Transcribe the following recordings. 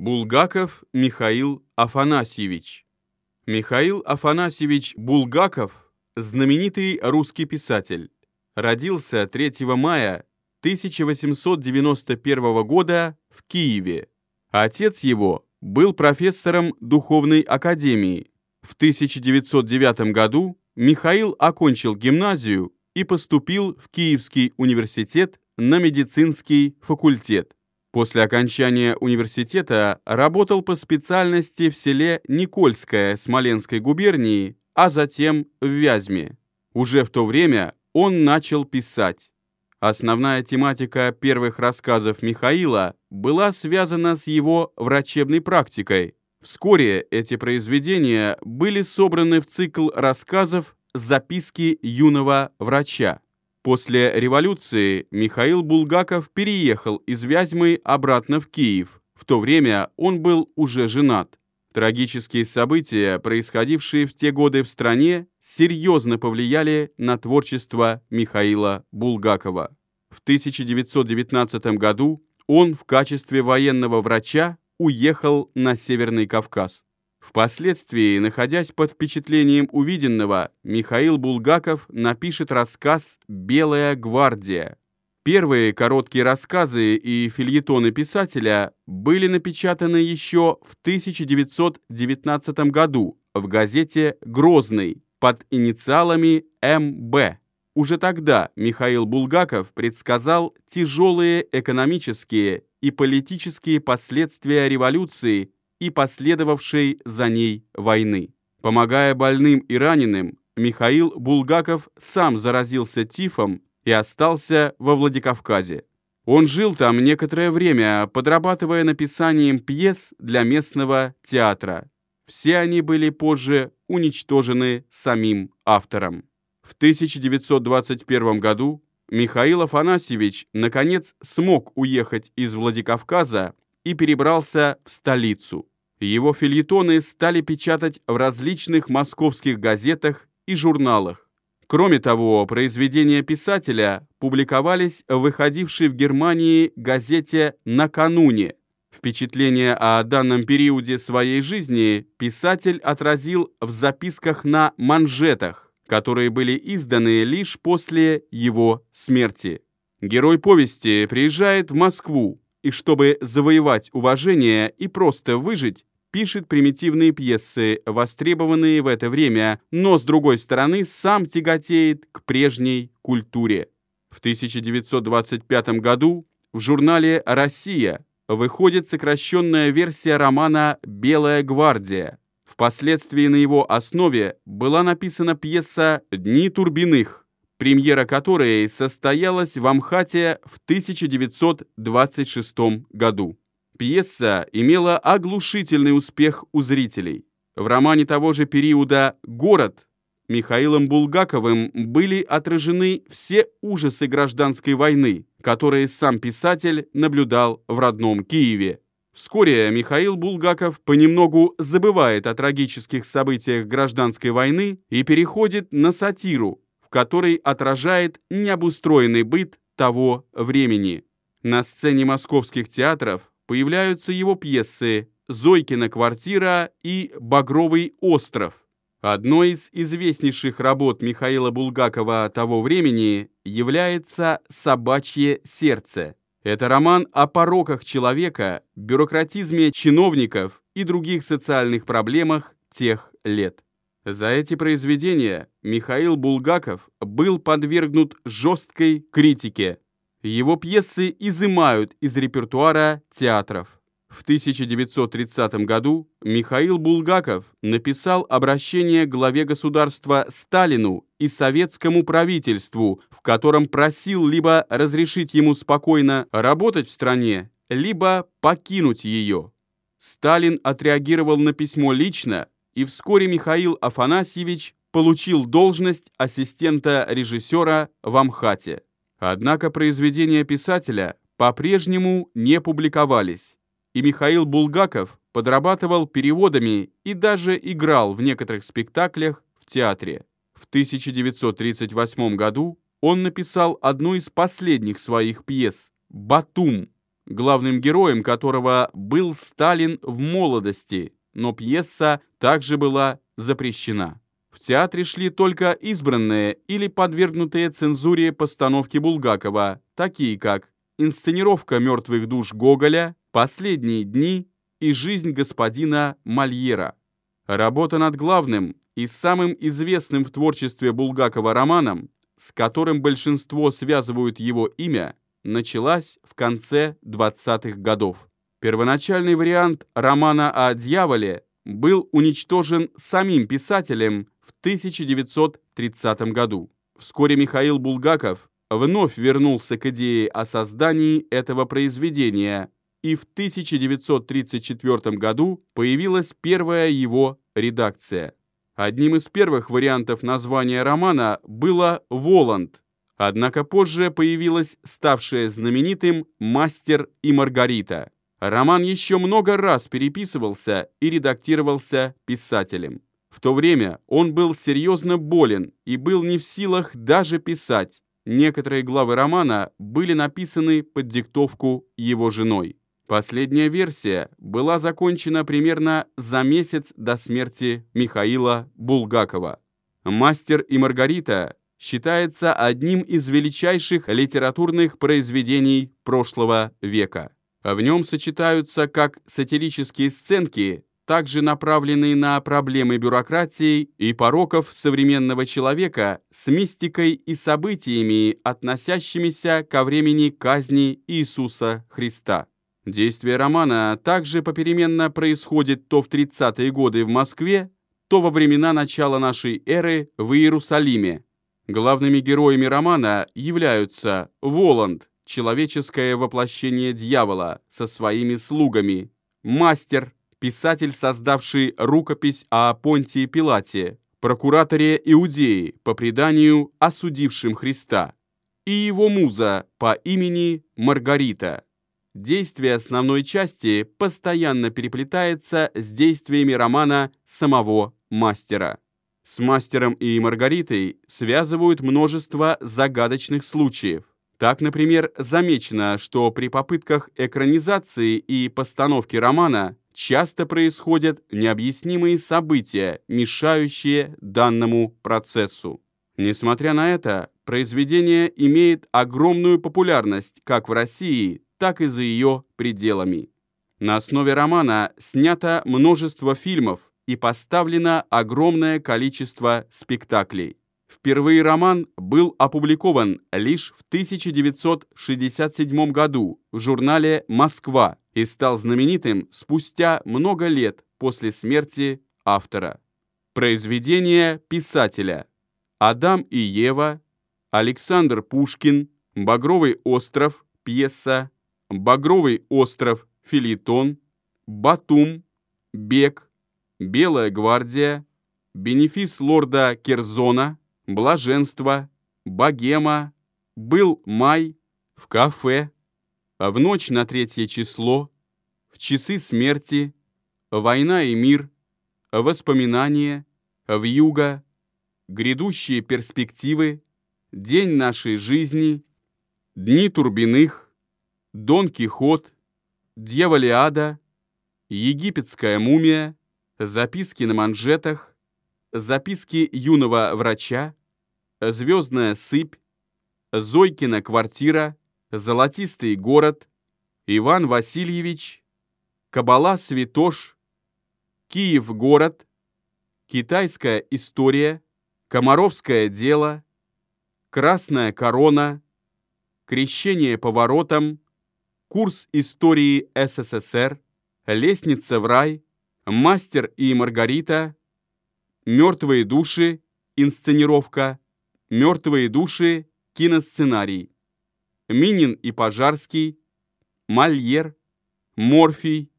Булгаков Михаил Афанасьевич Михаил Афанасьевич Булгаков – знаменитый русский писатель. Родился 3 мая 1891 года в Киеве. Отец его был профессором Духовной академии. В 1909 году Михаил окончил гимназию и поступил в Киевский университет на медицинский факультет. После окончания университета работал по специальности в селе Никольское Смоленской губернии, а затем в Вязьме. Уже в то время он начал писать. Основная тематика первых рассказов Михаила была связана с его врачебной практикой. Вскоре эти произведения были собраны в цикл рассказов «Записки юного врача». После революции Михаил Булгаков переехал из Вязьмы обратно в Киев. В то время он был уже женат. Трагические события, происходившие в те годы в стране, серьезно повлияли на творчество Михаила Булгакова. В 1919 году он в качестве военного врача уехал на Северный Кавказ. Впоследствии, находясь под впечатлением увиденного, Михаил Булгаков напишет рассказ «Белая гвардия». Первые короткие рассказы и фильетоны писателя были напечатаны еще в 1919 году в газете «Грозный» под инициалами МБ. Уже тогда Михаил Булгаков предсказал тяжелые экономические и политические последствия революции и последовавшей за ней войны. Помогая больным и раненым, Михаил Булгаков сам заразился тифом и остался во Владикавказе. Он жил там некоторое время, подрабатывая написанием пьес для местного театра. Все они были позже уничтожены самим автором. В 1921 году Михаил Афанасьевич наконец смог уехать из Владикавказа и перебрался в столицу. Его фильетоны стали печатать в различных московских газетах и журналах. Кроме того, произведения писателя публиковались в выходившей в Германии газете «Накануне». Впечатление о данном периоде своей жизни писатель отразил в записках на манжетах, которые были изданы лишь после его смерти. Герой повести приезжает в Москву, и чтобы завоевать уважение и просто выжить, пишет примитивные пьесы, востребованные в это время, но, с другой стороны, сам тяготеет к прежней культуре. В 1925 году в журнале «Россия» выходит сокращенная версия романа «Белая гвардия». Впоследствии на его основе была написана пьеса «Дни Турбиных», премьера которой состоялась в Амхате в 1926 году. Пьеса имела оглушительный успех у зрителей. В романе того же периода «Город» Михаилом Булгаковым были отражены все ужасы гражданской войны, которые сам писатель наблюдал в родном Киеве. Вскоре Михаил Булгаков понемногу забывает о трагических событиях гражданской войны и переходит на сатиру, в которой отражает необустроенный быт того времени. На сцене московских театров появляются его пьесы «Зойкина квартира» и «Багровый остров». Одной из известнейших работ Михаила Булгакова того времени является «Собачье сердце». Это роман о пороках человека, бюрократизме чиновников и других социальных проблемах тех лет. За эти произведения Михаил Булгаков был подвергнут жесткой критике, его пьесы изымают из репертуара театров. В 1930 году Михаил Булгаков написал обращение главе государства Сталину и советскому правительству, в котором просил либо разрешить ему спокойно работать в стране, либо покинуть ее. Сталин отреагировал на письмо лично, и вскоре Михаил Афанасьевич получил должность ассистента режиссера в Амхате. Однако произведения писателя по-прежнему не публиковались, и Михаил Булгаков подрабатывал переводами и даже играл в некоторых спектаклях в театре. В 1938 году он написал одну из последних своих пьес «Батум», главным героем которого был Сталин в молодости, но пьеса также была запрещена. В театре шли только избранные или подвергнутые цензуре постановки Булгакова, такие как инсценировка «Мертвых душ» Гоголя, «Последние дни» и «Жизнь господина Мольера». Работа над главным и самым известным в творчестве Булгакова романом, с которым большинство связывают его имя, началась в конце 20-х годов. Первоначальный вариант романа о дьяволе был уничтожен самим писателем в 1930 году. Вскоре Михаил Булгаков вновь вернулся к идее о создании этого произведения, и в 1934 году появилась первая его редакция. Одним из первых вариантов названия романа было «Воланд», однако позже появилась ставшая знаменитым «Мастер и Маргарита». Роман еще много раз переписывался и редактировался писателем. В то время он был серьезно болен и был не в силах даже писать. Некоторые главы романа были написаны под диктовку его женой. Последняя версия была закончена примерно за месяц до смерти Михаила Булгакова. «Мастер и Маргарита» считается одним из величайших литературных произведений прошлого века. В нем сочетаются как сатирические сценки, также направленные на проблемы бюрократии и пороков современного человека с мистикой и событиями, относящимися ко времени казни Иисуса Христа. Действие романа также попеременно происходит то в 30-е годы в Москве, то во времена начала нашей эры в Иерусалиме. Главными героями романа являются Воланд, человеческое воплощение дьявола со своими слугами, мастер, писатель, создавший рукопись о Понтии Пилате, прокураторе Иудеи, по преданию осудившим Христа, и его муза по имени Маргарита. Действие основной части постоянно переплетается с действиями романа самого мастера. С мастером и Маргаритой связывают множество загадочных случаев. Так, например, замечено, что при попытках экранизации и постановки романа часто происходят необъяснимые события, мешающие данному процессу. Несмотря на это, произведение имеет огромную популярность как в России, так и за ее пределами. На основе романа снято множество фильмов и поставлено огромное количество спектаклей. Впервые роман был опубликован лишь в 1967 году в журнале «Москва» и стал знаменитым спустя много лет после смерти автора. Произведения писателя Адам и Ева, Александр Пушкин, Багровый остров, пьеса, Багровый остров, филитон, Батум, Бег, Белая гвардия, Бенефис лорда Керзона, блаженство, богема, был май, в кафе, в ночь на третье число, в часы смерти, война и мир, воспоминания, в юго, грядущие перспективы, день нашей жизни, дни Турбиных, Дон Кихот, Дьяволиада, египетская мумия, записки на манжетах, записки юного врача, «Звездная сыпь», «Зойкина квартира», «Золотистый город», «Иван Васильевич», «Кабала Святош», «Киев город», «Китайская история», «Комаровское дело», «Красная корона», «Крещение поворотом», «Курс истории СССР», «Лестница в рай», «Мастер и Маргарита», «Мертвые души», инсценировка, Мертвые души, киносценарий. Минин и Пожарский, Мольер, Морфий,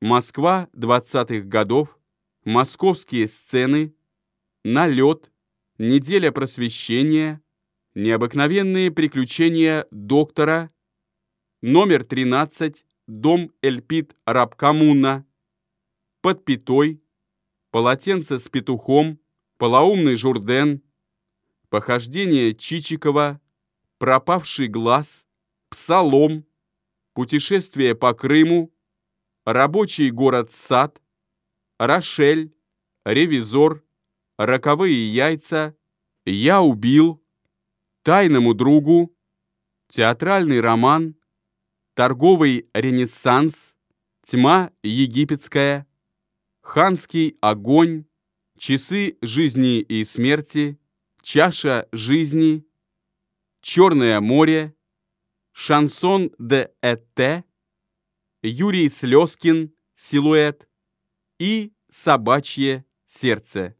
Москва 20-х годов, Московские сцены, Налет, Неделя просвещения, Необыкновенные приключения доктора, Номер 13, Дом Эльпит Рабкамуна, Под пятой, Полотенце с петухом, Полоумный Журден, Похождение Чичикова, Пропавший глаз, Псалом, Путешествие по Крыму, Рабочий город Сад, Рошель, Ревизор, Роковые яйца, Я убил, Тайному другу, Театральный роман, Торговый ренессанс, Тьма египетская, Ханский огонь, Часы жизни и смерти, Чаша жизни, Черное море, Шансон де Эте, Юрий Слезкин, Силуэт и Собачье сердце.